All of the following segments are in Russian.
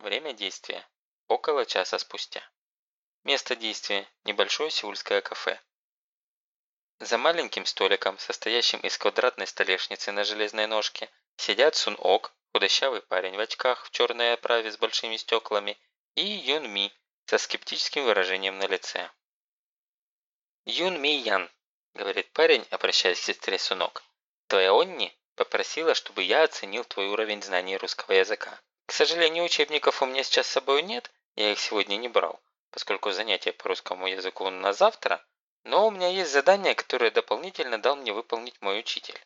Время действия – около часа спустя. Место действия – небольшое сеульское кафе. За маленьким столиком, состоящим из квадратной столешницы на железной ножке, сидят Сун Ок, худощавый парень в очках в черной оправе с большими стеклами, и Юн Ми со скептическим выражением на лице. «Юн Ми Ян», – говорит парень, обращаясь к сестре Сунок, – «твоя Онни попросила, чтобы я оценил твой уровень знаний русского языка. К сожалению, учебников у меня сейчас с собой нет, я их сегодня не брал поскольку занятие по русскому языку на завтра, но у меня есть задание, которое дополнительно дал мне выполнить мой учитель.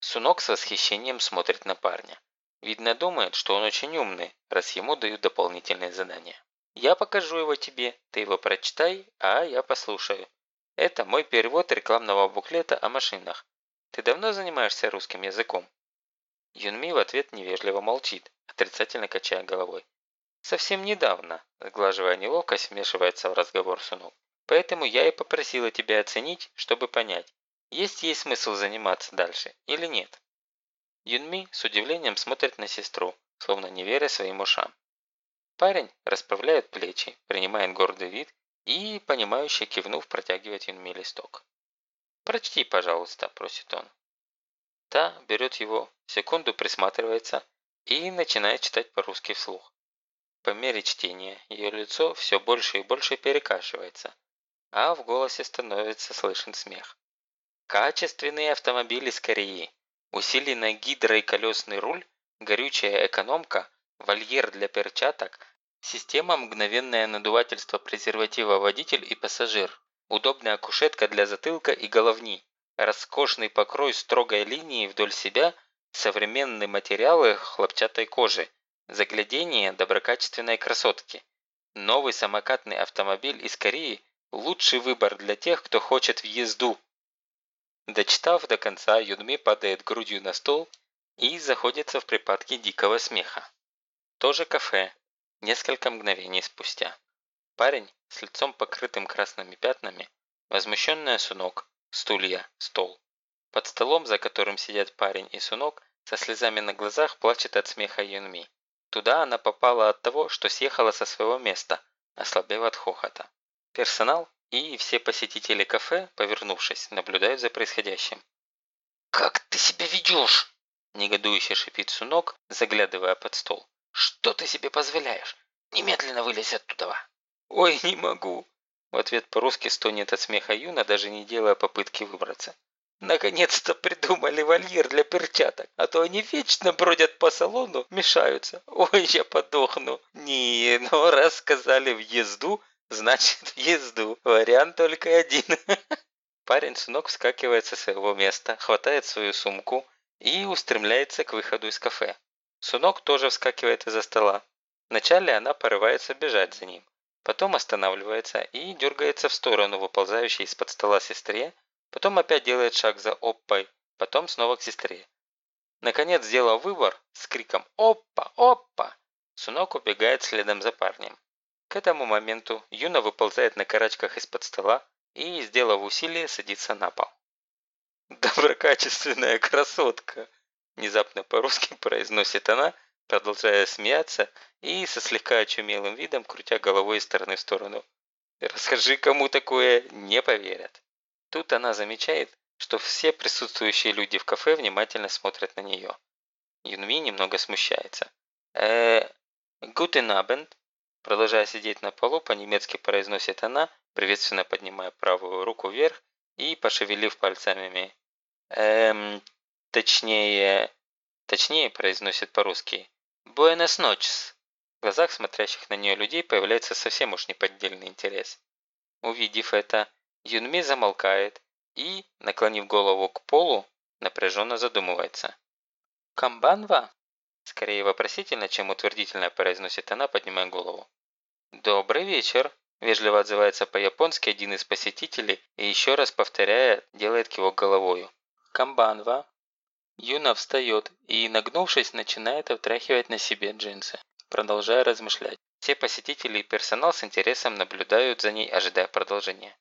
Сунок с восхищением смотрит на парня. Видно, думает, что он очень умный, раз ему дают дополнительные задания. Я покажу его тебе, ты его прочитай, а я послушаю. Это мой перевод рекламного буклета о машинах. Ты давно занимаешься русским языком? Юнми в ответ невежливо молчит, отрицательно качая головой. Совсем недавно, сглаживая неловкость, вмешивается в разговор Сунок. Поэтому я и попросила тебя оценить, чтобы понять, есть ей смысл заниматься дальше или нет. Юнми с удивлением смотрит на сестру, словно не веря своим ушам. Парень расправляет плечи, принимает гордый вид и, понимающе кивнув, протягивает Юнми листок. «Прочти, пожалуйста», – просит он. Та берет его, секунду присматривается и начинает читать по-русски вслух. По мере чтения ее лицо все больше и больше перекашивается, а в голосе становится слышен смех. Качественные автомобили с Кореи, усиленный гидро- и колесный руль, горючая экономка, вольер для перчаток, система мгновенное надувательство презерватива водитель и пассажир, удобная кушетка для затылка и головни, роскошный покрой строгой линии вдоль себя, современные материалы хлопчатой кожи, Заглядение доброкачественной красотки. Новый самокатный автомобиль из Кореи – лучший выбор для тех, кто хочет в езду. Дочитав до конца, Юдми падает грудью на стол и заходится в припадке дикого смеха. Тоже кафе. Несколько мгновений спустя. Парень с лицом покрытым красными пятнами, возмущенная сунок, стулья, стол. Под столом, за которым сидят парень и сунок, со слезами на глазах плачет от смеха Юнми. Туда она попала от того, что съехала со своего места, ослабев от хохота. Персонал и все посетители кафе, повернувшись, наблюдают за происходящим. «Как ты себя ведешь?» – негодующе шипит Сунок, заглядывая под стол. «Что ты себе позволяешь? Немедленно вылезь оттуда!» «Ой, не могу!» В ответ по-русски стонет от смеха Юна, даже не делая попытки выбраться. Наконец-то придумали вольер для перчаток, а то они вечно бродят по салону, мешаются. Ой, я подохну. Не, ну раз сказали въезду, значит въезду. Вариант только один. Парень с ног вскакивает со своего места, хватает свою сумку и устремляется к выходу из кафе. Сунок тоже вскакивает из-за стола. Вначале она порывается бежать за ним. Потом останавливается и дергается в сторону выползающей из-под стола сестре, Потом опять делает шаг за Оппой, потом снова к сестре. Наконец, сделав выбор, с криком «Оппа! Оппа!», Сунок убегает следом за парнем. К этому моменту Юна выползает на карачках из-под стола и, сделав усилие, садится на пол. «Доброкачественная красотка!» Внезапно по-русски произносит она, продолжая смеяться и со слегка очумелым видом крутя головой из стороны в сторону. «Расскажи, кому такое, не поверят». Тут она замечает, что все присутствующие люди в кафе внимательно смотрят на нее. Юнми немного смущается. э Guten Abend. Продолжая сидеть на полу, по-немецки произносит она, приветственно поднимая правую руку вверх и пошевелив пальцами. Эм, точнее... Точнее, произносит по-русски. Buenas noches. В глазах смотрящих на нее людей появляется совсем уж неподдельный интерес. Увидев это, Юнми замолкает и, наклонив голову к полу, напряженно задумывается. «Камбанва?» Скорее вопросительно, чем утвердительно произносит она, поднимая голову. «Добрый вечер!» Вежливо отзывается по-японски один из посетителей и еще раз повторяя, делает кивок головою. «Камбанва!» Юна встает и, нагнувшись, начинает отряхивать на себе джинсы, продолжая размышлять. Все посетители и персонал с интересом наблюдают за ней, ожидая продолжения.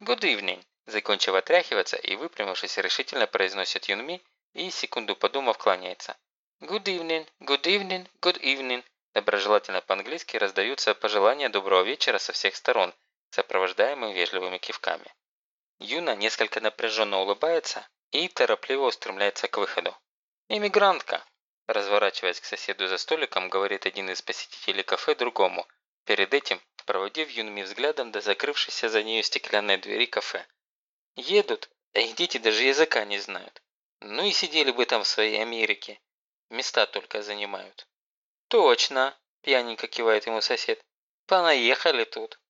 «Good evening», закончив отряхиваться и выпрямившись решительно произносит Юнми и, секунду подумав, кланяется. «Good evening, good evening, good evening», Доброжелательно по-английски раздаются пожелания доброго вечера со всех сторон, сопровождаемые вежливыми кивками. Юна несколько напряженно улыбается и торопливо устремляется к выходу. «Иммигрантка!» Разворачиваясь к соседу за столиком, говорит один из посетителей кафе другому, перед этим проводив Юнми взглядом до закрывшейся за нею стеклянной двери кафе. «Едут, а их дети даже языка не знают. Ну и сидели бы там в своей Америке. Места только занимают». «Точно!» – пьяненько кивает ему сосед. «Понаехали тут».